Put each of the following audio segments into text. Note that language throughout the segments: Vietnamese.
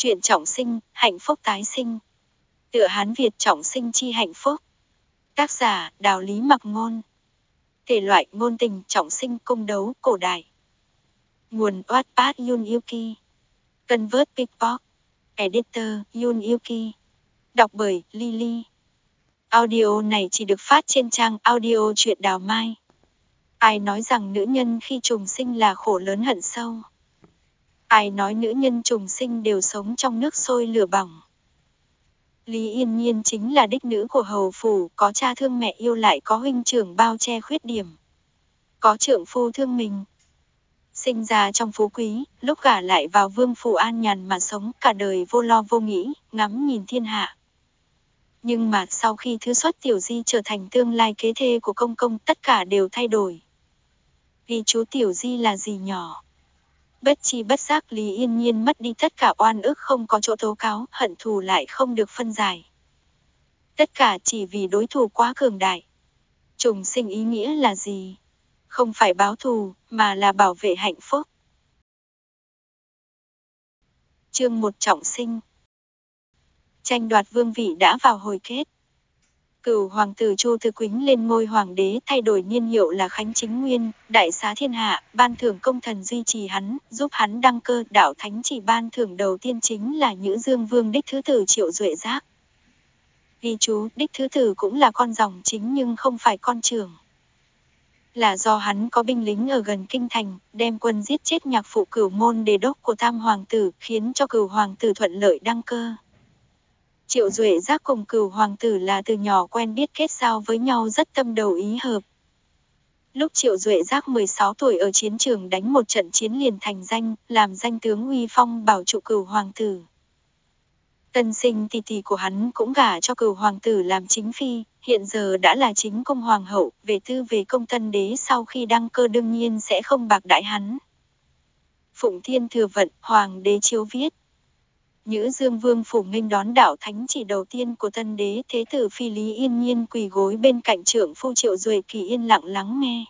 Chuyện trọng sinh, hạnh phúc tái sinh. Tựa Hán Việt trọng sinh chi hạnh phúc. Tác giả, Đào Lý Mặc Ngôn. Thể loại ngôn tình trọng sinh cung đấu cổ đại. Nguồn Wattpad Yun Yuki. Convert Pickbox. Editor Yun Yuki. Đọc bởi Lily. Audio này chỉ được phát trên trang audio truyện đào mai. Ai nói rằng nữ nhân khi trùng sinh là khổ lớn hận sâu. Ai nói nữ nhân trùng sinh đều sống trong nước sôi lửa bỏng. Lý Yên Nhiên chính là đích nữ của hầu phủ, có cha thương mẹ yêu lại có huynh trưởng bao che khuyết điểm. Có trượng phu thương mình. Sinh ra trong phú quý, lúc gả lại vào vương phủ an nhàn mà sống cả đời vô lo vô nghĩ, ngắm nhìn thiên hạ. Nhưng mà sau khi thứ xuất tiểu di trở thành tương lai kế thê của công công tất cả đều thay đổi. Vì chú tiểu di là gì nhỏ. Bất chi bất giác Lý Yên Nhiên mất đi tất cả oan ức không có chỗ tố cáo, hận thù lại không được phân giải. Tất cả chỉ vì đối thủ quá cường đại. Trùng sinh ý nghĩa là gì? Không phải báo thù, mà là bảo vệ hạnh phúc. Chương một trọng sinh Tranh đoạt vương vị đã vào hồi kết. Cửu hoàng tử Chu Thư Quýnh lên ngôi hoàng đế thay đổi niên hiệu là Khánh Chính Nguyên, đại xá thiên hạ, ban thưởng công thần duy trì hắn, giúp hắn đăng cơ, đạo thánh chỉ ban thưởng đầu tiên chính là Nhữ Dương Vương đích thứ tử Triệu Duệ Giác. Ghi chú, đích thứ tử cũng là con dòng chính nhưng không phải con trưởng. Là do hắn có binh lính ở gần kinh thành, đem quân giết chết nhạc phụ cửu môn đề đốc của tam hoàng tử, khiến cho cửu hoàng tử thuận lợi đăng cơ. Triệu Duệ giác cùng cửu hoàng tử là từ nhỏ quen biết kết giao với nhau rất tâm đầu ý hợp. Lúc Triệu Duệ giác 16 tuổi ở chiến trường đánh một trận chiến liền thành danh, làm danh tướng uy phong bảo trụ cửu hoàng tử. Tân sinh tỷ tỷ của hắn cũng gả cho cửu hoàng tử làm chính phi, hiện giờ đã là chính công hoàng hậu, về tư về công tân đế sau khi đăng cơ đương nhiên sẽ không bạc đại hắn. Phụng Thiên Thừa Vận, Hoàng đế chiếu viết, Nhữ Dương Vương phủ nghênh đón đạo thánh chỉ đầu tiên của tân đế thế tử phi Lý Yên Nhiên quỳ gối bên cạnh trưởng phu Triệu Duệ Kỳ yên lặng lắng nghe.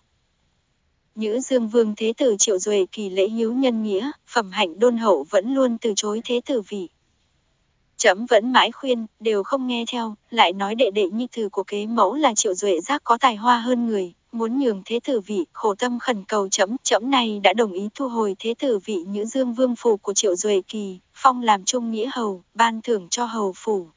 Nhữ Dương Vương thế tử Triệu Duệ Kỳ lễ hiếu nhân nghĩa, phẩm hạnh đôn hậu vẫn luôn từ chối thế tử vị. Chấm vẫn mãi khuyên, đều không nghe theo, lại nói đệ đệ nhi tử của kế mẫu là Triệu Duệ giác có tài hoa hơn người, muốn nhường thế tử vị, khổ tâm khẩn cầu chấm, chấm này đã đồng ý thu hồi thế tử vị Nhữ Dương Vương phủ của Triệu Duệ Kỳ, phong làm trung nghĩa hầu, ban thưởng cho hầu phủ.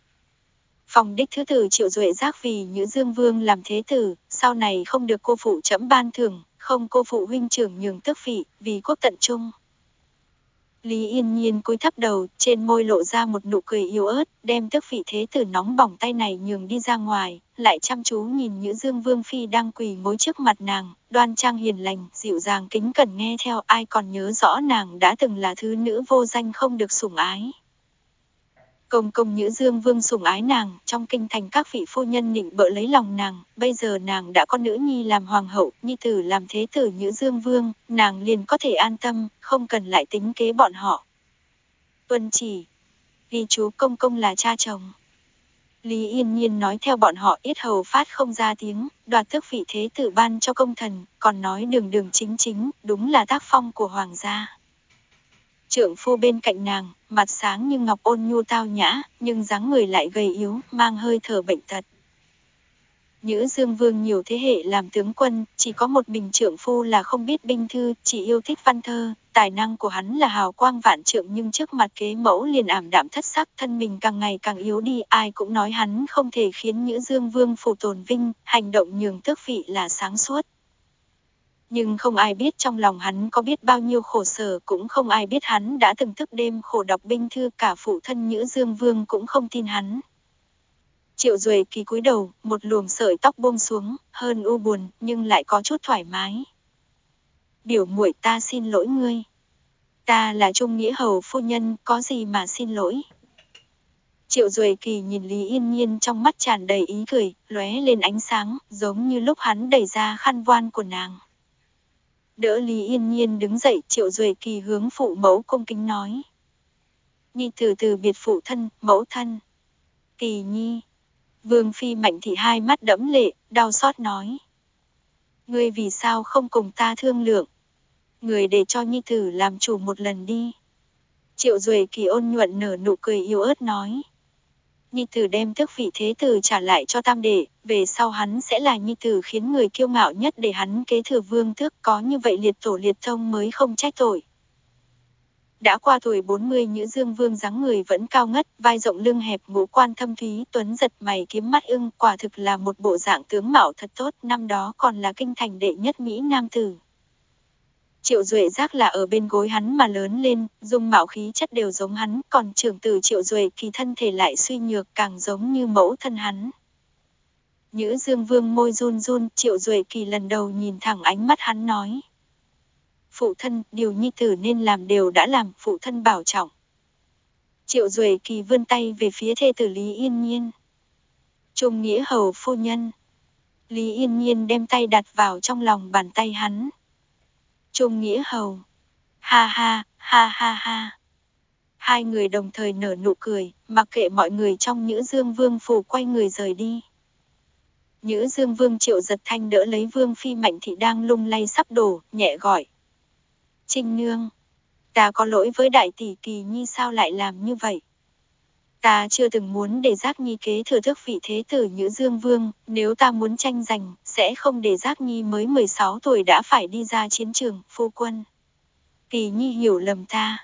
Phong đích thứ tử Triệu Duệ giác vì Nhữ Dương Vương làm thế tử, sau này không được cô phụ chấm ban thưởng, không cô phụ huynh trưởng nhường tước vị, vì quốc tận trung. Lý Yên Nhiên cúi thấp đầu, trên môi lộ ra một nụ cười yếu ớt, đem tức vị thế tử nóng bỏng tay này nhường đi ra ngoài, lại chăm chú nhìn Nhữ Dương Vương Phi đang quỳ gối trước mặt nàng, đoan trang hiền lành, dịu dàng kính cẩn nghe theo ai còn nhớ rõ nàng đã từng là thứ nữ vô danh không được sủng ái. Công công Nhữ Dương Vương sủng ái nàng, trong kinh thành các vị phu nhân nịnh bợ lấy lòng nàng, bây giờ nàng đã có nữ nhi làm hoàng hậu, nhi tử làm thế tử Nhữ Dương Vương, nàng liền có thể an tâm, không cần lại tính kế bọn họ. Tuân chỉ, vì chú công công là cha chồng. Lý Yên Nhiên nói theo bọn họ ít hầu phát không ra tiếng, đoạt thức vị thế tử ban cho công thần, còn nói đường đường chính chính, đúng là tác phong của hoàng gia. Trưởng phu bên cạnh nàng, mặt sáng như ngọc ôn nhu tao nhã, nhưng dáng người lại gầy yếu, mang hơi thở bệnh tật. Nhữ Dương Vương nhiều thế hệ làm tướng quân, chỉ có một mình trưởng phu là không biết binh thư, chỉ yêu thích văn thơ, tài năng của hắn là hào quang vạn trượng nhưng trước mặt kế mẫu liền ảm đạm thất sắc, thân mình càng ngày càng yếu đi, ai cũng nói hắn không thể khiến Nhữ Dương Vương phù tồn vinh, hành động nhường tước vị là sáng suốt nhưng không ai biết trong lòng hắn có biết bao nhiêu khổ sở, cũng không ai biết hắn đã từng thức đêm khổ đọc binh thư cả phụ thân Nhữ Dương Vương cũng không tin hắn. Triệu Duệ kỳ cúi đầu, một luồng sợi tóc buông xuống, hơn u buồn, nhưng lại có chút thoải mái. Biểu muội ta xin lỗi ngươi. Ta là Trung Nghĩa Hầu phu nhân, có gì mà xin lỗi. Triệu Duệ Kỳ nhìn Lý Yên Nhiên trong mắt tràn đầy ý cười, lóe lên ánh sáng, giống như lúc hắn đẩy ra khăn voan của nàng. Đỡ Lý Yên Nhiên đứng dậy, Triệu Duệ Kỳ hướng phụ mẫu cung kính nói. Nhi từ từ biệt phụ thân, mẫu thân. Kỳ Nhi. Vương Phi Mạnh Thị hai mắt đẫm lệ, đau xót nói. Ngươi vì sao không cùng ta thương lượng? Người để cho Nhi Tử làm chủ một lần đi. Triệu Duệ kỳ ôn nhuận nở nụ cười yếu ớt nói. Nhi tử đem tước vị thế tử trả lại cho tam đệ, về sau hắn sẽ là nhi tử khiến người kiêu ngạo nhất để hắn kế thừa vương tước có như vậy liệt tổ liệt thông mới không trách tội. Đã qua tuổi 40 Nhữ Dương Vương dáng người vẫn cao ngất, vai rộng lưng hẹp ngũ quan thâm thúy, tuấn giật mày kiếm mắt ưng, quả thực là một bộ dạng tướng mạo thật tốt, năm đó còn là kinh thành đệ nhất Mỹ Nam Tử. Triệu Duệ giác là ở bên gối hắn mà lớn lên, dung mạo khí chất đều giống hắn, còn trưởng tử Triệu Duệ thì thân thể lại suy nhược càng giống như mẫu thân hắn. Nhữ Dương Vương môi run run, Triệu Duệ kỳ lần đầu nhìn thẳng ánh mắt hắn nói. Phụ thân, điều nhi tử nên làm đều đã làm, phụ thân bảo trọng. Triệu Duệ kỳ vươn tay về phía thê tử Lý Yên Nhiên. Trung nghĩa hầu phu nhân. Lý Yên Nhiên đem tay đặt vào trong lòng bàn tay hắn. Trung Nghĩa Hầu. Ha ha, ha ha ha. Hai người đồng thời nở nụ cười, mặc kệ mọi người trong Nhữ Dương Vương phủ quay người rời đi. Nhữ Dương Vương triệu giật thanh đỡ lấy Vương Phi Mạnh Thị đang lung lay sắp đổ, nhẹ gọi. Trinh Nương. Ta có lỗi với đại tỷ kỳ nhi sao lại làm như vậy? Ta chưa từng muốn để Giác Nhi kế thừa thức vị thế tử Nhữ Dương Vương, nếu ta muốn tranh giành, sẽ không để Giác Nhi mới 16 tuổi đã phải đi ra chiến trường, phu quân. Kỳ Nhi hiểu lầm ta.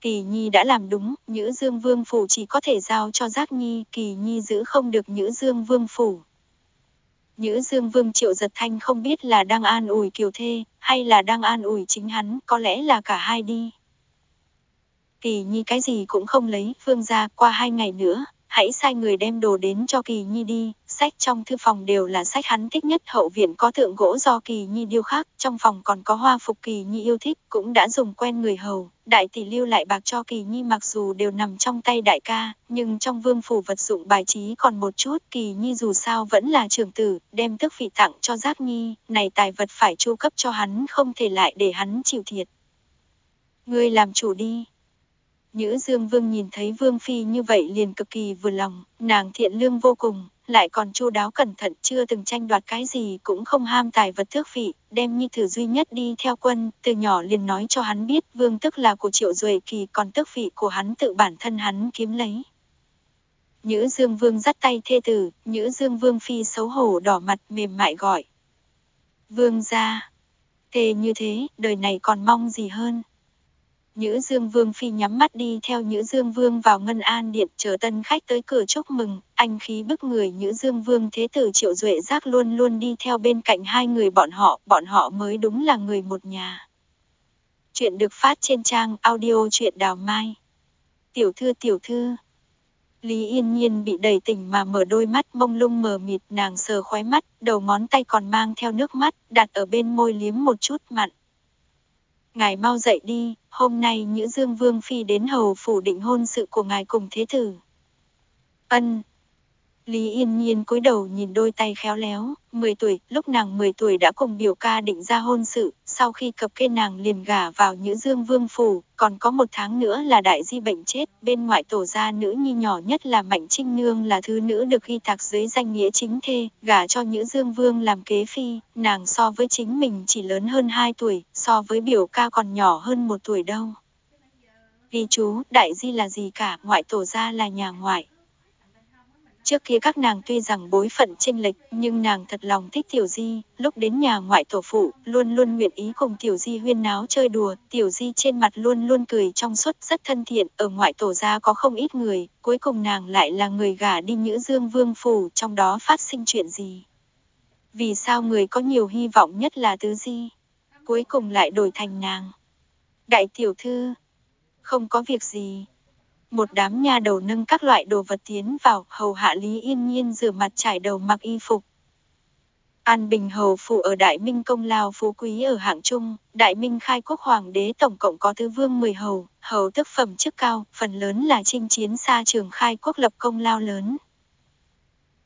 Kỳ Nhi đã làm đúng, Nhữ Dương Vương Phủ chỉ có thể giao cho Giác Nhi, Kỳ Nhi giữ không được Nhữ Dương Vương Phủ. Nhữ Dương Vương Triệu Giật Thanh không biết là đang an ủi Kiều Thê, hay là đang an ủi chính hắn, có lẽ là cả hai đi. Kỳ Nhi cái gì cũng không lấy, Phương gia qua hai ngày nữa, hãy sai người đem đồ đến cho Kỳ Nhi đi, sách trong thư phòng đều là sách hắn thích nhất. Hậu viện có tượng gỗ do Kỳ Nhi điêu khắc, trong phòng còn có hoa phục Kỳ Nhi yêu thích, cũng đã dùng quen người hầu, đại tỷ lưu lại bạc cho Kỳ Nhi mặc dù đều nằm trong tay đại ca, nhưng trong vương phủ vật dụng bài trí còn một chút, Kỳ Nhi dù sao vẫn là trưởng tử, đem tước vị tặng cho Giác Nhi, này tài vật phải chu cấp cho hắn không thể lại để hắn chịu thiệt. Ngươi làm chủ đi, Nhữ Dương Vương nhìn thấy Vương Phi như vậy liền cực kỳ vừa lòng, nàng thiện lương vô cùng, lại còn chu đáo cẩn thận chưa từng tranh đoạt cái gì cũng không ham tài vật thước vị, đem nhi thử duy nhất đi theo quân, từ nhỏ liền nói cho hắn biết vương tức là của triệu duệ kỳ còn tước vị của hắn tự bản thân hắn kiếm lấy. Nhữ Dương Vương dắt tay thê tử, Nhữ Dương Vương Phi xấu hổ đỏ mặt mềm mại gọi. Vương ra. Thề như thế, đời này còn mong gì hơn. Nhữ Dương Vương Phi nhắm mắt đi theo Nhữ Dương Vương vào Ngân An Điện chờ tân khách tới cửa chúc mừng, anh khí bức người Nhữ Dương Vương Thế Tử Triệu Duệ Giác luôn luôn đi theo bên cạnh hai người bọn họ, bọn họ mới đúng là người một nhà. Chuyện được phát trên trang audio chuyện đào mai. Tiểu thư tiểu thư. Lý Yên Nhiên bị đầy tỉnh mà mở đôi mắt mông lung mờ mịt nàng sờ khóe mắt, đầu ngón tay còn mang theo nước mắt, đặt ở bên môi liếm một chút mặn. Ngài mau dậy đi, hôm nay Nhữ Dương Vương Phi đến hầu phủ định hôn sự của ngài cùng thế tử. Ân. Lý Yên Nhiên cúi đầu nhìn đôi tay khéo léo, 10 tuổi, lúc nàng 10 tuổi đã cùng biểu ca định ra hôn sự, sau khi cập kê nàng liền gả vào Nhữ Dương Vương Phủ, còn có một tháng nữa là đại di bệnh chết, bên ngoại tổ gia nữ nhi nhỏ nhất là Mạnh Trinh Nương là thứ nữ được ghi tạc dưới danh nghĩa chính thê, gả cho Nhữ Dương Vương làm kế phi, nàng so với chính mình chỉ lớn hơn 2 tuổi, so với biểu ca còn nhỏ hơn một tuổi đâu. Vì chú, đại di là gì cả, ngoại tổ gia là nhà ngoại. Trước kia các nàng tuy rằng bối phận chênh lệch, nhưng nàng thật lòng thích Tiểu Di, lúc đến nhà ngoại tổ phụ, luôn luôn nguyện ý cùng Tiểu Di huyên náo chơi đùa, Tiểu Di trên mặt luôn luôn cười trong suốt rất thân thiện, ở ngoại tổ gia có không ít người, cuối cùng nàng lại là người gả đi Nhữ Dương Vương Phủ, trong đó phát sinh chuyện gì? Vì sao người có nhiều hy vọng nhất là Tứ Di? Cuối cùng lại đổi thành nàng. Đại tiểu thư, không có việc gì, một đám nha đầu nâng các loại đồ vật tiến vào, hầu hạ Lý Yên Nhiên rửa mặt trải đầu mặc y phục. An Bình Hầu phụ ở Đại Minh Công Lao Phú Quý ở hạng Trung, Đại Minh khai quốc hoàng đế tổng cộng có tứ vương 10 hầu, hầu tức phẩm chức cao, phần lớn là chinh chiến xa trường khai quốc lập công lao lớn.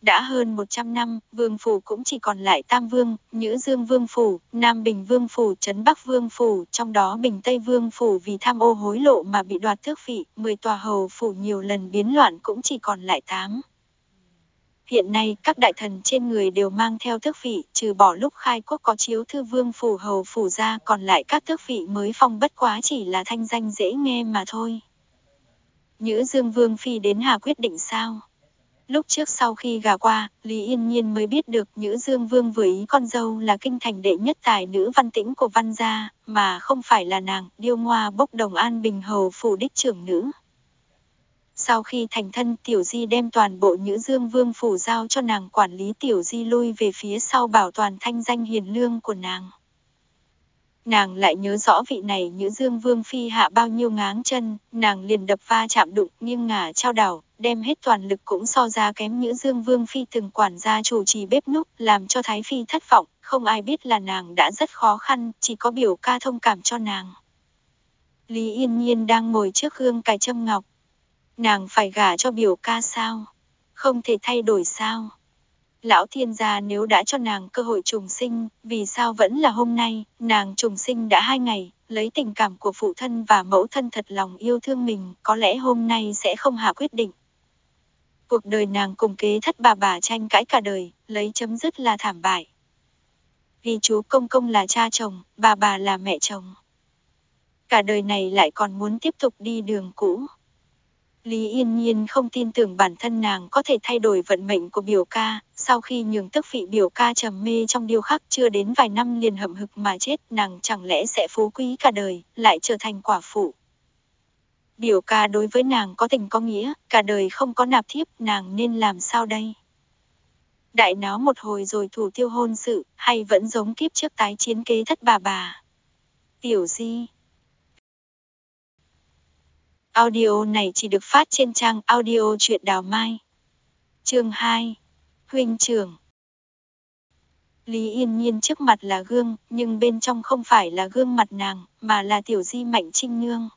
Đã hơn 100 năm, vương phủ cũng chỉ còn lại Tam Vương, Nhữ Dương Vương phủ, Nam Bình Vương phủ, Trấn Bắc Vương phủ, trong đó Bình Tây Vương phủ vì tham ô hối lộ mà bị đoạt tước vị, 10 tòa hầu phủ nhiều lần biến loạn cũng chỉ còn lại 8. hiện nay các đại thần trên người đều mang theo tước vị, trừ bỏ lúc khai quốc có chiếu thư vương phủ hầu phủ ra còn lại các tước vị mới phong bất quá chỉ là thanh danh dễ nghe mà thôi. Nhữ Dương Vương Phi đến Hà quyết định sao? Lúc trước sau khi gà qua, Lý Yên Nhiên mới biết được Nhữ Dương Vương vừa ý con dâu là kinh thành đệ nhất tài nữ văn tĩnh của văn gia, mà không phải là nàng, điêu ngoa bốc đồng an bình hầu phủ đích trưởng nữ. Sau khi thành thân Tiểu Di đem toàn bộ Nhữ Dương Vương phủ giao cho nàng quản lý Tiểu Di lui về phía sau bảo toàn thanh danh hiền lương của nàng. Nàng lại nhớ rõ vị này Nhữ Dương Vương Phi hạ bao nhiêu ngáng chân, nàng liền đập va chạm đụng nghiêng ngả trao đảo, đem hết toàn lực cũng so ra kém Nhữ Dương Vương Phi từng quản gia chủ trì bếp núc, làm cho Thái Phi thất vọng, không ai biết là nàng đã rất khó khăn, chỉ có biểu ca thông cảm cho nàng. Lý Yên Nhiên đang ngồi trước gương cài châm ngọc, Nàng phải gả cho biểu ca sao? Không thể thay đổi sao? Lão thiên gia nếu đã cho nàng cơ hội trùng sinh, vì sao vẫn là hôm nay, nàng trùng sinh đã hai ngày, lấy tình cảm của phụ thân và mẫu thân thật lòng yêu thương mình, có lẽ hôm nay sẽ không hạ quyết định. Cuộc đời nàng cùng kế thất bà bà tranh cãi cả đời, lấy chấm dứt là thảm bại. Vì chú công công là cha chồng, bà bà là mẹ chồng. Cả đời này lại còn muốn tiếp tục đi đường cũ. Lý Yên Nhiên không tin tưởng bản thân nàng có thể thay đổi vận mệnh của biểu ca, sau khi nhường tức vị biểu ca trầm mê trong điêu khắc chưa đến vài năm liền hậm hực mà chết nàng chẳng lẽ sẽ phú quý cả đời, lại trở thành quả phụ. Biểu ca đối với nàng có tình có nghĩa, cả đời không có nạp thiếp, nàng nên làm sao đây? Đại náo một hồi rồi thủ tiêu hôn sự, hay vẫn giống kiếp trước tái chiến kế thất bà bà? Tiểu di, Audio này chỉ được phát trên trang audio truyện đào mai. Chương 2. Huynh trưởng Lý Yên Nhiên trước mặt là gương, nhưng bên trong không phải là gương mặt nàng, mà là tiểu di mạnh trinh nương.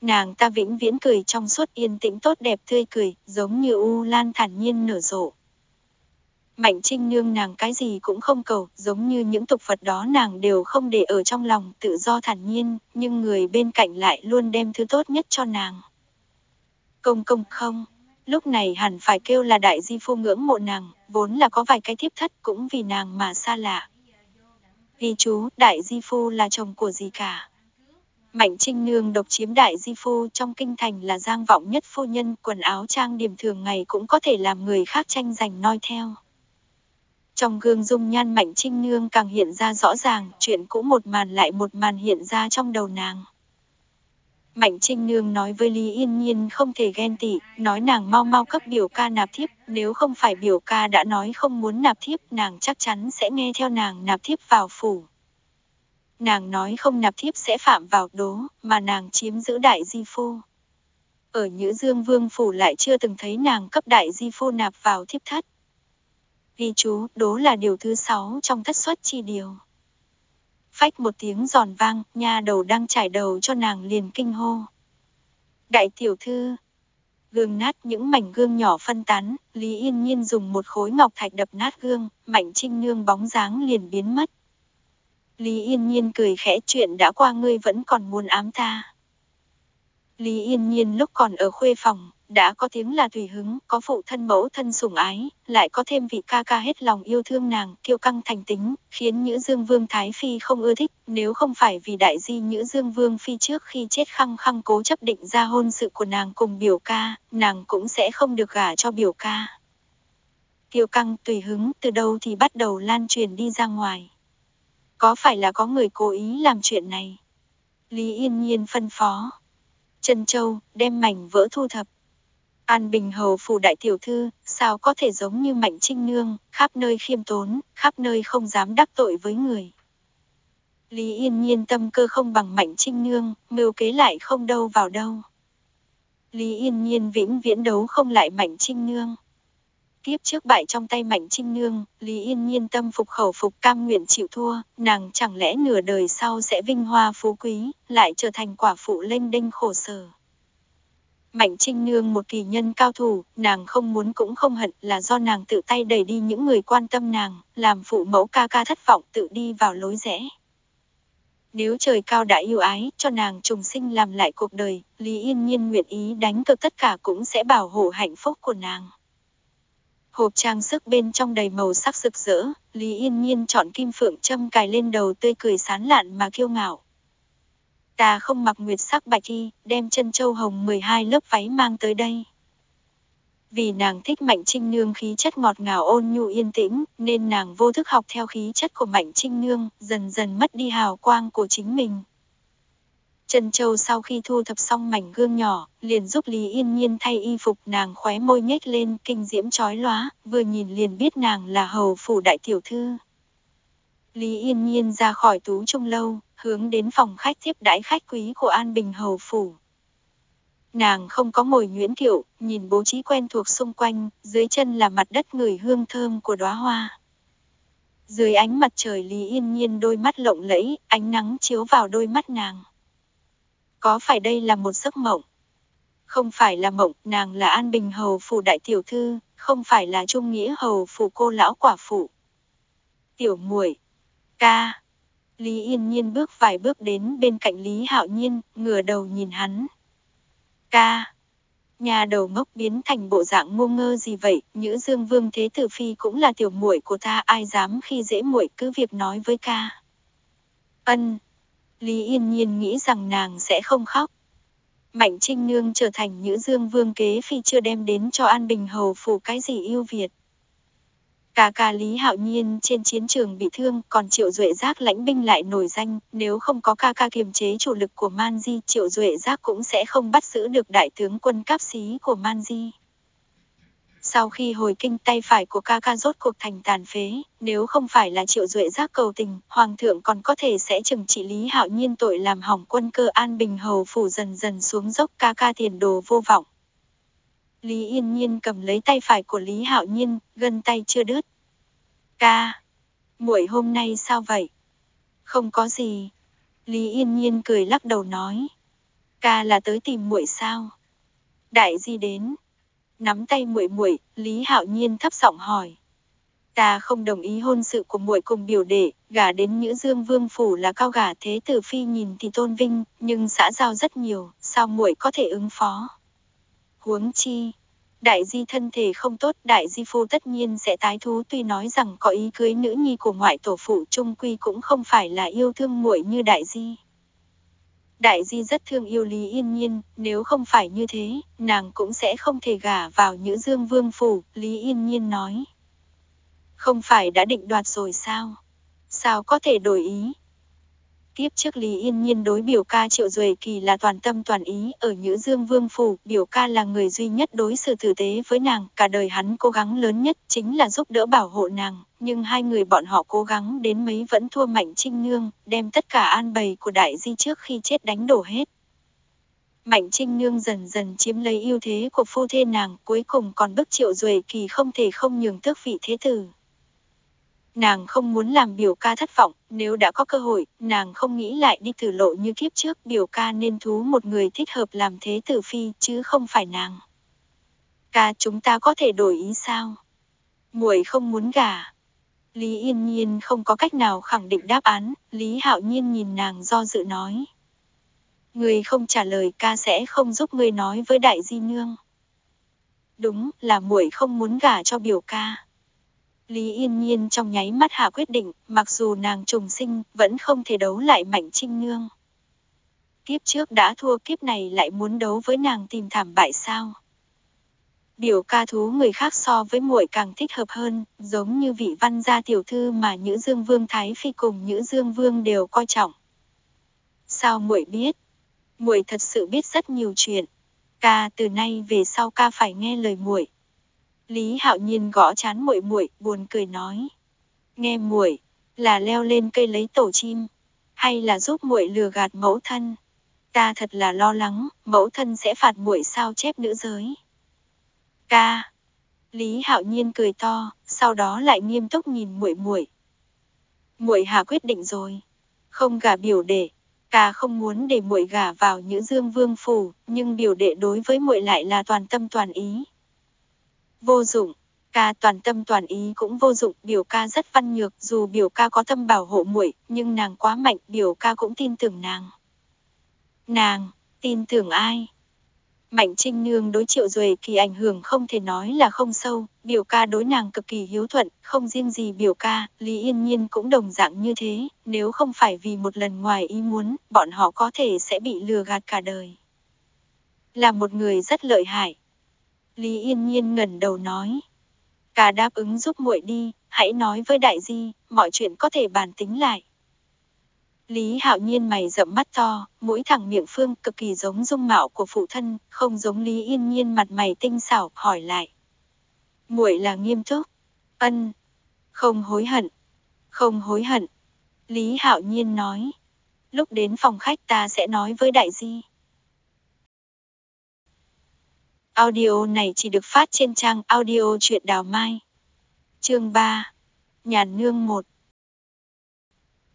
Nàng ta vĩnh viễn cười trong suốt yên tĩnh tốt đẹp tươi cười, giống như u lan thản nhiên nở rộ. Mạnh trinh nương nàng cái gì cũng không cầu, giống như những tục vật đó nàng đều không để ở trong lòng, tự do thản nhiên, nhưng người bên cạnh lại luôn đem thứ tốt nhất cho nàng. Công công không, lúc này hẳn phải kêu là đại di phu ngưỡng mộ nàng, vốn là có vài cái thiếp thất cũng vì nàng mà xa lạ. Vì chú, đại di phu là chồng của gì cả. Mạnh trinh nương độc chiếm đại di phu trong kinh thành là giang vọng nhất phu nhân, quần áo trang điểm thường ngày cũng có thể làm người khác tranh giành noi theo. Trong gương dung nhan mạnh trinh nương càng hiện ra rõ ràng, chuyện cũ một màn lại một màn hiện ra trong đầu nàng. Mạnh Trinh Nương nói với Lý Yên Nhiên không thể ghen tị, nói nàng mau mau cấp biểu ca nạp thiếp, nếu không phải biểu ca đã nói không muốn nạp thiếp, nàng chắc chắn sẽ nghe theo nàng nạp thiếp vào phủ. Nàng nói không nạp thiếp sẽ phạm vào đố, mà nàng chiếm giữ đại di phu. Ở Nhữ Dương Vương phủ lại chưa từng thấy nàng cấp đại di phu nạp vào thiếp thất. Ghi chú, đố là điều thứ sáu trong thất xuất chi điều. Phách một tiếng giòn vang, nha đầu đang trải đầu cho nàng liền kinh hô. Đại tiểu thư, gương nát những mảnh gương nhỏ phân tán, Lý Yên Nhiên dùng một khối ngọc thạch đập nát gương, mạnh trinh nương bóng dáng liền biến mất. Lý Yên Nhiên cười khẽ chuyện đã qua ngươi vẫn còn muốn ám ta. Lý Yên Nhiên lúc còn ở khuê phòng, đã có tiếng là tùy hứng, có phụ thân mẫu thân sủng ái, lại có thêm vị ca ca hết lòng yêu thương nàng, kiêu căng thành tính, khiến Nhữ Dương Vương Thái Phi không ưa thích, nếu không phải vì đại di Nhữ Dương Vương Phi trước khi chết khăng khăng cố chấp định ra hôn sự của nàng cùng biểu ca, nàng cũng sẽ không được gả cho biểu ca. Kiêu căng tùy hứng từ đâu thì bắt đầu lan truyền đi ra ngoài. Có phải là có người cố ý làm chuyện này? Lý Yên Nhiên phân phó. Trân Châu, đem mảnh vỡ thu thập. An Bình Hầu phủ đại tiểu thư, sao có thể giống như Mạnh Trinh Nương, khắp nơi khiêm tốn, khắp nơi không dám đắc tội với người. Lý Yên Nhiên tâm cơ không bằng Mạnh Trinh Nương, mưu kế lại không đâu vào đâu. Lý Yên Nhiên vĩnh viễn đấu không lại Mạnh Trinh Nương. Kiếp trước bại trong tay Mạnh Trinh Nương, Lý Yên Nhiên tâm phục khẩu phục cam nguyện chịu thua, nàng chẳng lẽ nửa đời sau sẽ vinh hoa phú quý, lại trở thành quả phụ lênh đênh khổ sở. Mạnh Trinh Nương một kỳ nhân cao thủ, nàng không muốn cũng không hận là do nàng tự tay đẩy đi những người quan tâm nàng, làm phụ mẫu ca ca thất vọng tự đi vào lối rẽ. Nếu trời cao đã yêu ái, cho nàng trùng sinh làm lại cuộc đời, Lý Yên Nhiên nguyện ý đánh cược tất cả cũng sẽ bảo hộ hạnh phúc của nàng. Hộp trang sức bên trong đầy màu sắc rực rỡ, Lý Yên Nhiên chọn kim phượng châm cài lên đầu tươi cười sán lạn mà kiêu ngạo. Ta không mặc nguyệt sắc bạch y, đem chân châu hồng 12 lớp váy mang tới đây. Vì nàng thích Mạnh Trinh Nương khí chất ngọt ngào ôn nhu yên tĩnh, nên nàng vô thức học theo khí chất của Mạnh Trinh Nương, dần dần mất đi hào quang của chính mình. Trần Châu sau khi thu thập xong mảnh gương nhỏ, liền giúp Lý Yên Nhiên thay y phục nàng khóe môi nhếch lên kinh diễm chói lóa, vừa nhìn liền biết nàng là hầu phủ đại tiểu thư. Lý Yên Nhiên ra khỏi tú trung lâu, hướng đến phòng khách tiếp đãi khách quý của An Bình hầu phủ. Nàng không có ngồi nhuyễn thiệu, nhìn bố trí quen thuộc xung quanh, dưới chân là mặt đất người hương thơm của đóa hoa. Dưới ánh mặt trời Lý Yên Nhiên đôi mắt lộng lẫy, ánh nắng chiếu vào đôi mắt nàng. Có phải đây là một giấc mộng? Không phải là mộng, nàng là An Bình Hầu phủ đại tiểu thư, không phải là Trung Nghĩa Hầu phủ cô lão quả phụ. Tiểu muội ca. Lý Yên Nhiên bước vài bước đến bên cạnh Lý Hạo Nhiên, ngửa đầu nhìn hắn. Ca. Nhà đầu ngốc biến thành bộ dạng ngu ngơ gì vậy, Nhữ Dương Vương Thế Tử Phi cũng là tiểu muội của ta, ai dám khi dễ muội cứ việc nói với ca. Ân, Lý Yên Nhiên nghĩ rằng nàng sẽ không khóc. Mạnh Trinh Nương trở thành Nhữ Dương Vương kế phi chưa đem đến cho An Bình Hầu phủ cái gì yêu Việt. Cả ca Lý Hạo Nhiên trên chiến trường bị thương, còn Triệu Duệ Giác lãnh binh lại nổi danh, nếu không có ca ca kiềm chế chủ lực của Man Di, Triệu Duệ Giác cũng sẽ không bắt giữ được đại tướng quân cáp xí của Man Di. Sau khi hồi kinh tay phải của ca ca rốt cuộc thành tàn phế, nếu không phải là triệu duệ giác cầu tình, hoàng thượng còn có thể sẽ trừng trị Lý Hạo Nhiên tội làm hỏng quân cơ an bình hầu phủ dần dần xuống dốc ca ca tiền đồ vô vọng. Lý Yên Nhiên cầm lấy tay phải của Lý Hạo Nhiên, gân tay chưa đứt. Ca, muội hôm nay sao vậy? Không có gì. Lý Yên Nhiên cười lắc đầu nói. Ca là tới tìm muội sao? Đại di đến, nắm tay muội muội, Lý Hạo Nhiên thấp giọng hỏi. Ta không đồng ý hôn sự của muội cùng biểu đệ, gả đến Nhữ Dương Vương phủ là cao gả thế tử phi nhìn thì tôn vinh, nhưng xã giao rất nhiều, sao muội có thể ứng phó? Huống chi, đại di thân thể không tốt, đại di phu tất nhiên sẽ tái thú tuy nói rằng có ý cưới nữ nhi của ngoại tổ phụ trung quy cũng không phải là yêu thương muội như đại di. Đại Di rất thương yêu Lý Yên Nhiên, nếu không phải như thế, nàng cũng sẽ không thể gả vào Nhữ Dương Vương Phủ, Lý Yên Nhiên nói. Không phải đã định đoạt rồi sao? Sao có thể đổi ý? Tiếp trước Lý Yên Nhiên đối biểu ca Triệu Duệ Kỳ là toàn tâm toàn ý, ở Nhữ Dương Vương Phủ, biểu ca là người duy nhất đối xử tử tế với nàng, cả đời hắn cố gắng lớn nhất chính là giúp đỡ bảo hộ nàng, nhưng hai người bọn họ cố gắng đến mấy vẫn thua Mạnh Trinh Nương, đem tất cả an bày của đại di trước khi chết đánh đổ hết. Mạnh Trinh Nương dần dần chiếm lấy ưu thế của phu thê nàng, cuối cùng còn bức Triệu Duệ Kỳ không thể không nhường tước vị thế tử. Nàng không muốn làm biểu ca thất vọng, nếu đã có cơ hội, nàng không nghĩ lại đi thử lộ như kiếp trước, biểu ca nên thú một người thích hợp làm thế tử phi, chứ không phải nàng. Ca chúng ta có thể đổi ý sao? Muội không muốn gả. Lý Yên Nhiên không có cách nào khẳng định đáp án, Lý Hạo Nhiên nhìn nàng do dự nói. Người không trả lời ca sẽ không giúp người nói với đại di nương. Đúng là muội không muốn gả cho biểu ca. Lý Yên Nhiên trong nháy mắt hạ quyết định, mặc dù nàng trùng sinh, vẫn không thể đấu lại Mạnh Trinh Nương. Kiếp trước đã thua kiếp này lại muốn đấu với nàng tìm thảm bại sao? Biểu ca thú người khác so với muội càng thích hợp hơn, giống như vị văn gia tiểu thư mà Nhữ Dương Vương Thái Phi cùng Nhữ Dương Vương đều coi trọng. Sao muội biết? Muội thật sự biết rất nhiều chuyện. Ca từ nay về sau ca phải nghe lời muội. Lý Hạo Nhiên gõ chán muội muội, buồn cười nói: "Nghe muội, là leo lên cây lấy tổ chim, hay là giúp muội lừa gạt mẫu thân? Ta thật là lo lắng, mẫu thân sẽ phạt muội sao chép nữ giới." "Ca." Lý Hạo Nhiên cười to, sau đó lại nghiêm túc nhìn muội muội. "Muội hà quyết định rồi, không gả biểu đệ." Ca không muốn để muội gả vào Nhữ Dương Vương phủ, nhưng biểu đệ đối với muội lại là toàn tâm toàn ý. Vô dụng, ca toàn tâm toàn ý cũng vô dụng, biểu ca rất văn nhược, dù biểu ca có tâm bảo hộ muội, nhưng nàng quá mạnh, biểu ca cũng tin tưởng nàng. Nàng, tin tưởng ai? Mạnh Trinh Nương đối Triệu Duệ Kỳ ảnh hưởng không thể nói là không sâu, biểu ca đối nàng cực kỳ hiếu thuận, không riêng gì biểu ca, Lý Yên Nhiên cũng đồng dạng như thế, nếu không phải vì một lần ngoài ý muốn, bọn họ có thể sẽ bị lừa gạt cả đời. Là một người rất lợi hại. Lý Yên Nhiên ngẩn đầu nói. Cả đáp ứng giúp muội đi, hãy nói với đại di, mọi chuyện có thể bàn tính lại. Lý Hạo Nhiên mày rậm mắt to, mũi thẳng miệng phương cực kỳ giống dung mạo của phụ thân, không giống Lý Yên Nhiên mặt mày tinh xảo, hỏi lại. Muội là nghiêm túc. Ân. Không hối hận. Không hối hận. Lý Hạo Nhiên nói. Lúc đến phòng khách ta sẽ nói với đại di. Audio này chỉ được phát trên trang audio truyện đào mai. Chương 3. Nhàn nương 1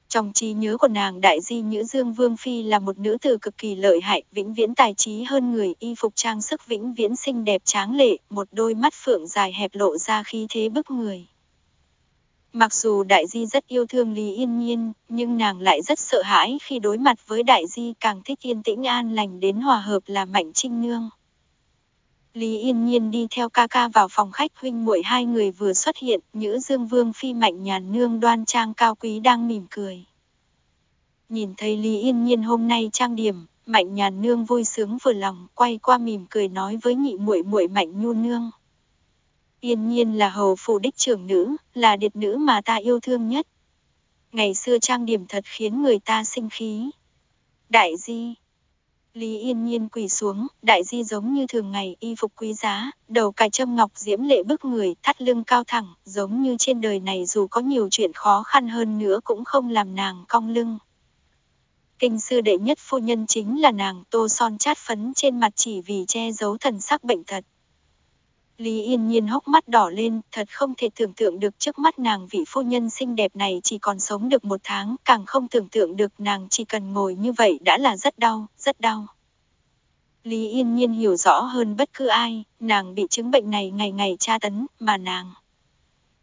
trong trí nhớ của nàng đại di Nhữ Dương Vương Phi là một nữ tử cực kỳ lợi hại, vĩnh viễn tài trí hơn người, y phục trang sức vĩnh viễn xinh đẹp tráng lệ, một đôi mắt phượng dài hẹp lộ ra khí thế bức người. Mặc dù đại di rất yêu thương Lý Yên Nhiên, nhưng nàng lại rất sợ hãi khi đối mặt với đại di càng thích yên tĩnh an lành đến hòa hợp là Mạnh Trinh Nương. Lý Yên Nhiên đi theo ca ca vào phòng khách huynh muội hai người vừa xuất hiện, Nhữ Dương Vương phi mạnh nhàn nương đoan trang cao quý đang mỉm cười. Nhìn thấy Lý Yên Nhiên hôm nay trang điểm, mạnh nhàn nương vui sướng vừa lòng, quay qua mỉm cười nói với nhị muội muội mạnh nhu nương. Yên Nhiên là hầu phủ đích trưởng nữ, là điệt nữ mà ta yêu thương nhất. Ngày xưa trang điểm thật khiến người ta sinh khí. Đại di, Lý Yên Nhiên quỳ xuống, đại di giống như thường ngày y phục quý giá, đầu cài châm ngọc diễm lệ bức người, thắt lưng cao thẳng, giống như trên đời này dù có nhiều chuyện khó khăn hơn nữa cũng không làm nàng cong lưng. Kinh sư đệ nhất phu nhân chính là nàng tô son chát phấn trên mặt chỉ vì che giấu thần sắc bệnh thật. Lý Yên Nhiên hốc mắt đỏ lên, thật không thể tưởng tượng được trước mắt nàng vị phu nhân xinh đẹp này chỉ còn sống được một tháng, càng không tưởng tượng được nàng chỉ cần ngồi như vậy đã là rất đau, rất đau. Lý Yên Nhiên hiểu rõ hơn bất cứ ai, nàng bị chứng bệnh này ngày ngày tra tấn, mà nàng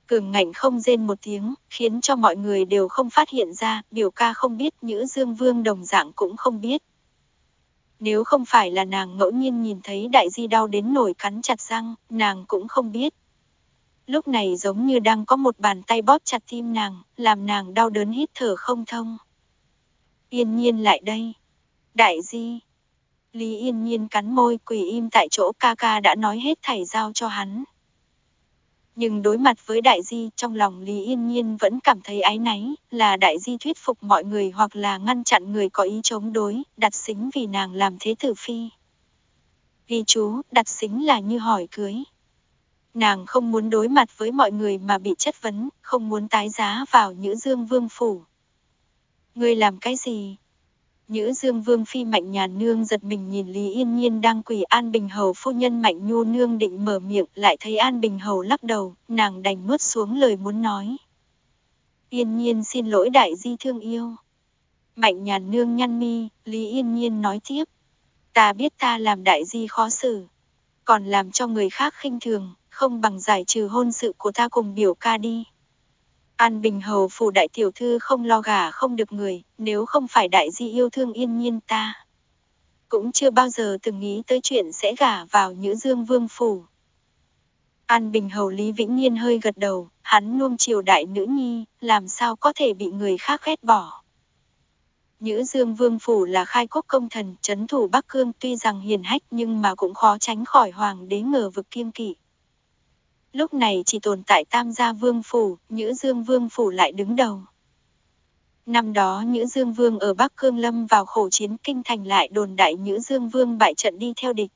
cường ngạnh không rên một tiếng, khiến cho mọi người đều không phát hiện ra, biểu ca không biết, Nhữ Dương Vương đồng dạng cũng không biết. Nếu không phải là nàng ngẫu nhiên nhìn thấy đại di đau đến nổi cắn chặt răng, nàng cũng không biết. Lúc này giống như đang có một bàn tay bóp chặt tim nàng, làm nàng đau đớn hít thở không thông. Yên nhiên lại đây. Đại di. Lý yên nhiên cắn môi quỳ im tại chỗ ca ca đã nói hết thảy giao cho hắn. Nhưng đối mặt với đại di trong lòng Lý Yên Nhiên vẫn cảm thấy ái náy, là đại di thuyết phục mọi người hoặc là ngăn chặn người có ý chống đối, đặt xính vì nàng làm thế tử phi. Ghi chú, đặt xính là như hỏi cưới. Nàng không muốn đối mặt với mọi người mà bị chất vấn, không muốn tái giá vào Nhữ Dương Vương Phủ. Ngươi làm cái gì? Nhữ Dương Vương Phi Mạnh Nhàn Nương giật mình nhìn Lý Yên Nhiên đang quỳ An Bình Hầu phu nhân Mạnh Nhu Nương định mở miệng lại thấy An Bình Hầu lắc đầu, nàng đành nuốt xuống lời muốn nói. Yên Nhiên xin lỗi đại di thương yêu. Mạnh Nhàn Nương nhăn mi, Lý Yên Nhiên nói tiếp. Ta biết ta làm đại di khó xử, còn làm cho người khác khinh thường, không bằng giải trừ hôn sự của ta cùng biểu ca đi. An Bình Hầu phủ đại tiểu thư không lo gả không được người, nếu không phải đại di yêu thương yên nhiên ta. Cũng chưa bao giờ từng nghĩ tới chuyện sẽ gả vào Nhữ Dương Vương phủ. An Bình Hầu Lý Vĩnh Nhiên hơi gật đầu, hắn nuông chiều đại nữ nhi, làm sao có thể bị người khác ghét bỏ. Nhữ Dương Vương Phủ là khai quốc công thần, chấn thủ Bắc Cương tuy rằng hiền hách nhưng mà cũng khó tránh khỏi hoàng đế ngờ vực kiêng kỵ. Lúc này chỉ tồn tại Tam gia Vương Phủ, Nhữ Dương Vương Phủ lại đứng đầu. Năm đó Nhữ Dương Vương ở Bắc Cương Lâm vào khổ chiến kinh thành lại đồn đại Nhữ Dương Vương bại trận đi theo địch.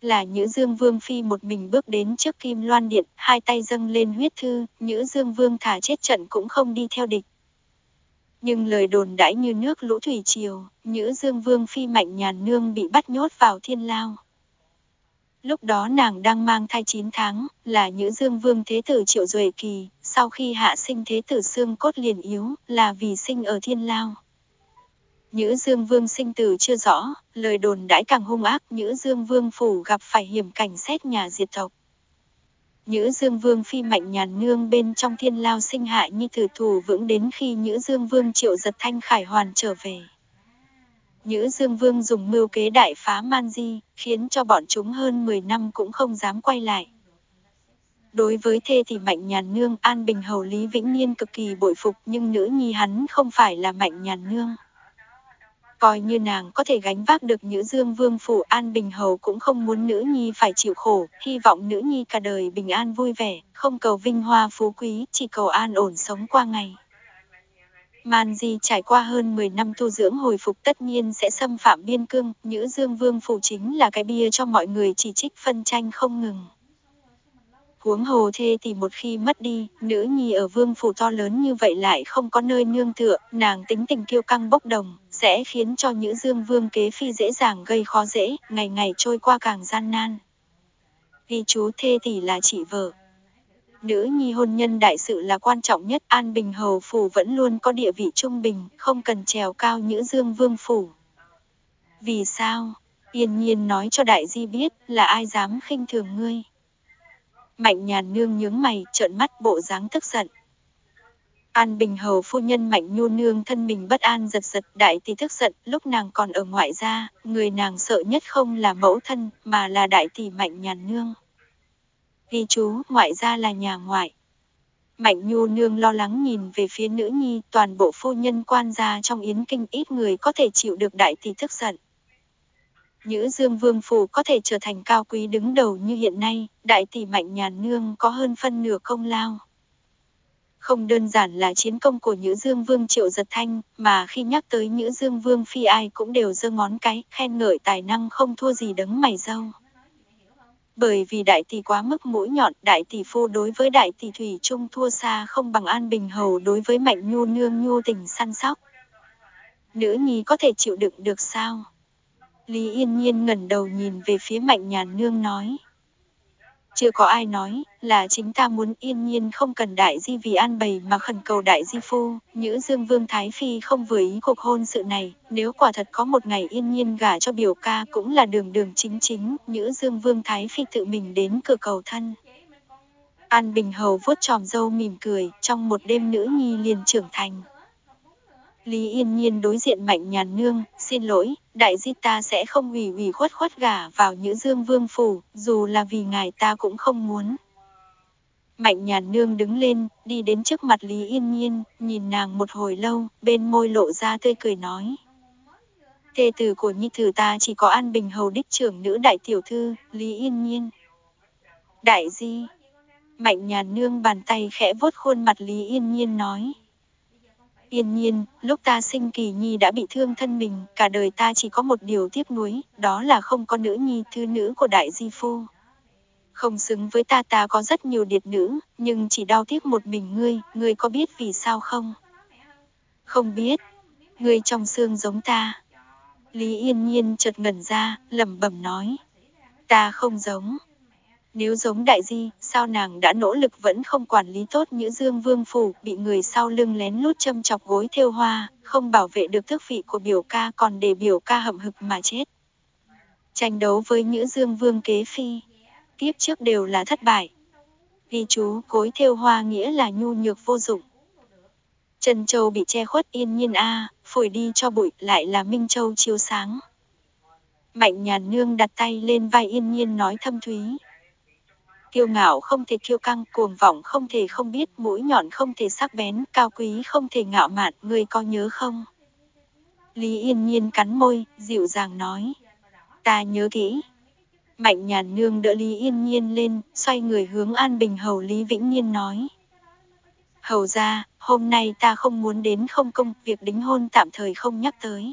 Là Nhữ Dương Vương Phi một mình bước đến trước Kim Loan Điện, hai tay dâng lên huyết thư, Nhữ Dương Vương thả chết trận cũng không đi theo địch. Nhưng lời đồn đãi như nước lũ thủy triều, Nhữ Dương Vương Phi mạnh nhàn nương bị bắt nhốt vào thiên lao. Lúc đó nàng đang mang thai 9 tháng, là nữ Dương Vương Thế Tử Triệu Duệ Kỳ, sau khi hạ sinh Thế Tử xương cốt liền yếu, là vì sinh ở thiên lao. Nhữ Dương Vương sinh tử chưa rõ, lời đồn đãi càng hung ác, Nhữ Dương Vương phủ gặp phải hiểm cảnh xét nhà diệt tộc. Nhữ Dương Vương phi mạnh nhàn nương bên trong thiên lao sinh hại như thử thủ vững đến khi Nhữ Dương Vương triệu giật thanh khải hoàn trở về. Nhữ Dương Vương dùng mưu kế đại phá Man Di, khiến cho bọn chúng hơn 10 năm cũng không dám quay lại. Đối với thê thì Mạnh Nhàn Nương, An Bình Hầu Lý Vĩnh Niên cực kỳ bội phục nhưng nữ nhi hắn không phải là Mạnh Nhàn Nương. Coi như nàng có thể gánh vác được Nhữ Dương Vương Phủ An Bình Hầu cũng không muốn nữ nhi phải chịu khổ, hy vọng nữ nhi cả đời bình an vui vẻ, không cầu vinh hoa phú quý, chỉ cầu an ổn sống qua ngày. Man Di trải qua hơn 10 năm tu dưỡng hồi phục tất nhiên sẽ xâm phạm biên cương, Nhữ Dương Vương Phủ chính là cái bia cho mọi người chỉ trích phân tranh không ngừng. Huống hồ thê thì một khi mất đi, nữ nhi ở vương phủ to lớn như vậy lại không có nơi nương tựa, nàng tính tình kiêu căng bốc đồng, sẽ khiến cho Nhữ Dương Vương kế phi dễ dàng gây khó dễ, ngày ngày trôi qua càng gian nan. Ghi chú thê thì là chị vợ. Nữ nhi hôn nhân đại sự là quan trọng nhất, An Bình Hầu Phủ vẫn luôn có địa vị trung bình, không cần trèo cao Nhữ Dương Vương Phủ. Vì sao? Yên nhiên nói cho đại di biết là ai dám khinh thường ngươi. Mạnh nhàn nương nhướng mày, trợn mắt bộ dáng tức giận. An Bình Hầu phu nhân Mạnh Nhu Nương thân mình bất an giật giật đại tỷ tức giận, lúc nàng còn ở ngoại gia, người nàng sợ nhất không là mẫu thân, mà là đại tỷ Mạnh Nhàn Nương. Ghi chú, ngoại gia là nhà ngoại. Mạnh Nhu Nương lo lắng nhìn về phía nữ nhi, toàn bộ phu nhân quan gia trong yến kinh ít người có thể chịu được đại tỷ tức giận. Nhữ Dương Vương Phủ có thể trở thành cao quý đứng đầu như hiện nay, đại tỷ Mạnh Nhàn Nương có hơn phân nửa công lao. Không đơn giản là chiến công của Nhữ Dương Vương Triệu Giật Thanh, mà khi nhắc tới Nhữ Dương Vương Phi ai cũng đều giơ ngón cái, khen ngợi tài năng không thua gì đấng mày dâu. Bởi vì đại tỷ quá mức mũi nhọn, đại tỷ phu đối với đại tỷ Thủy Trung thua xa không bằng An Bình Hầu đối với Mạnh Nhu Nương nhu tình săn sóc. Nữ nhi có thể chịu đựng được sao? Lý Yên Nhiên ngẩng đầu nhìn về phía Mạnh Nhàn Nương nói. Chưa có ai nói, là chính ta muốn yên nhiên không cần đại di vì an bày mà khẩn cầu đại di phu, nữ dương vương Thái Phi không vừa ý cuộc hôn sự này, nếu quả thật có một ngày yên nhiên gả cho biểu ca cũng là đường đường chính chính, nữ dương vương Thái Phi tự mình đến cửa cầu thân. An Bình Hầu vuốt tròm dâu mỉm cười, trong một đêm nữ nhi liền trưởng thành. Lý Yên Nhiên đối diện Mạnh Nhàn Nương, xin lỗi, đại di ta sẽ không ủy ủy khuất khuất gả vào Nhữ Dương Vương Phủ, dù là vì ngài ta cũng không muốn. Mạnh Nhàn Nương đứng lên, đi đến trước mặt Lý Yên Nhiên, nhìn nàng một hồi lâu, bên môi lộ ra tươi cười nói. Thê tử của Nhi Thử ta chỉ có An Bình Hầu đích trưởng nữ đại tiểu thư, Lý Yên Nhiên. Đại di. Mạnh Nhàn Nương bàn tay khẽ vuốt khuôn mặt Lý Yên Nhiên nói. Yên nhiên, lúc ta sinh kỳ nhi đã bị thương thân mình, cả đời ta chỉ có một điều tiếc nuối, đó là không có nữ nhi thư nữ của đại di phu. Không xứng với ta ta có rất nhiều điệt nữ, nhưng chỉ đau tiếc một mình ngươi, ngươi có biết vì sao không? Không biết, ngươi trong xương giống ta. Lý Yên Nhiên chợt ngẩn ra, lẩm bẩm nói. Ta không giống. Nếu giống đại di, sao nàng đã nỗ lực vẫn không quản lý tốt Nhữ Dương Vương Phủ, bị người sau lưng lén lút châm chọc gối theo hoa, không bảo vệ được thức vị của biểu ca còn để biểu ca hậm hực mà chết. Tranh đấu với Nhữ Dương Vương kế phi, tiếp trước đều là thất bại. Ghi chú, gối theo hoa nghĩa là nhu nhược vô dụng. Trần Châu bị che khuất yên nhiên a, à, phổi đi cho bụi, lại là Minh Châu chiếu sáng. Mạnh nhàn nương đặt tay lên vai yên nhiên nói thâm thúy kiêu ngạo không thể kiêu căng, cuồng vọng không thể không biết, mũi nhọn không thể sắc bén, cao quý không thể ngạo mạn, người có nhớ không? Lý Yên Nhiên cắn môi, dịu dàng nói. Ta nhớ kỹ. Mạnh nhàn nương đỡ Lý Yên Nhiên lên, xoay người hướng An Bình Hầu Lý Vĩnh Nhiên nói. Hầu ra, hôm nay ta không muốn đến không công, việc đính hôn tạm thời không nhắc tới.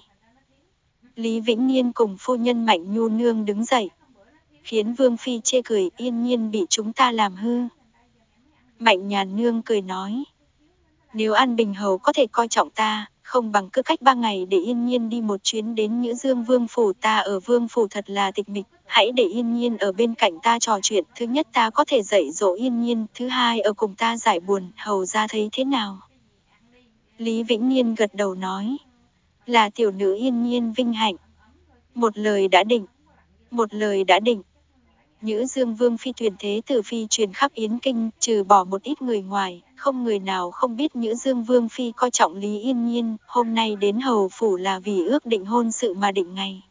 Lý Vĩnh Nhiên cùng phu nhân Mạnh Nhu Nương đứng dậy, khiến Vương Phi chê cười yên nhiên bị chúng ta làm hư. Mạnh nhàn nương cười nói, nếu An Bình Hầu có thể coi trọng ta, không bằng cứ cách ba ngày để yên nhiên đi một chuyến đến Nhữ Dương Vương Phủ ta ở Vương Phủ thật là tịch mịch, hãy để yên nhiên ở bên cạnh ta trò chuyện, thứ nhất ta có thể dạy dỗ yên nhiên, thứ hai ở cùng ta giải buồn, hầu ra thấy thế nào. Lý Vĩnh niên gật đầu nói, là tiểu nữ yên nhiên vinh hạnh. Một lời đã định, một lời đã định. Nhữ Dương Vương Phi thuyền thế tử Phi truyền khắp Yến Kinh, trừ bỏ một ít người ngoài, không người nào không biết Nhữ Dương Vương Phi coi trọng Lý Yên Nhiên, hôm nay đến hầu phủ là vì ước định hôn sự mà định ngày.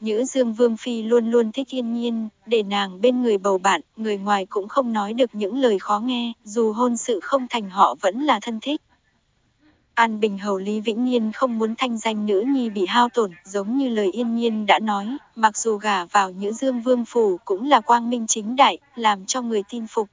Nhữ Dương Vương Phi luôn luôn thích Yên Nhiên, để nàng bên người bầu bạn, người ngoài cũng không nói được những lời khó nghe, dù hôn sự không thành họ vẫn là thân thích. An Bình Hầu Lý Vĩnh Nhiên không muốn thanh danh nữ nhi bị hao tổn, giống như lời yên nhiên đã nói, mặc dù gả vào Nhữ Dương Vương Phủ cũng là quang minh chính đại, làm cho người tin phục.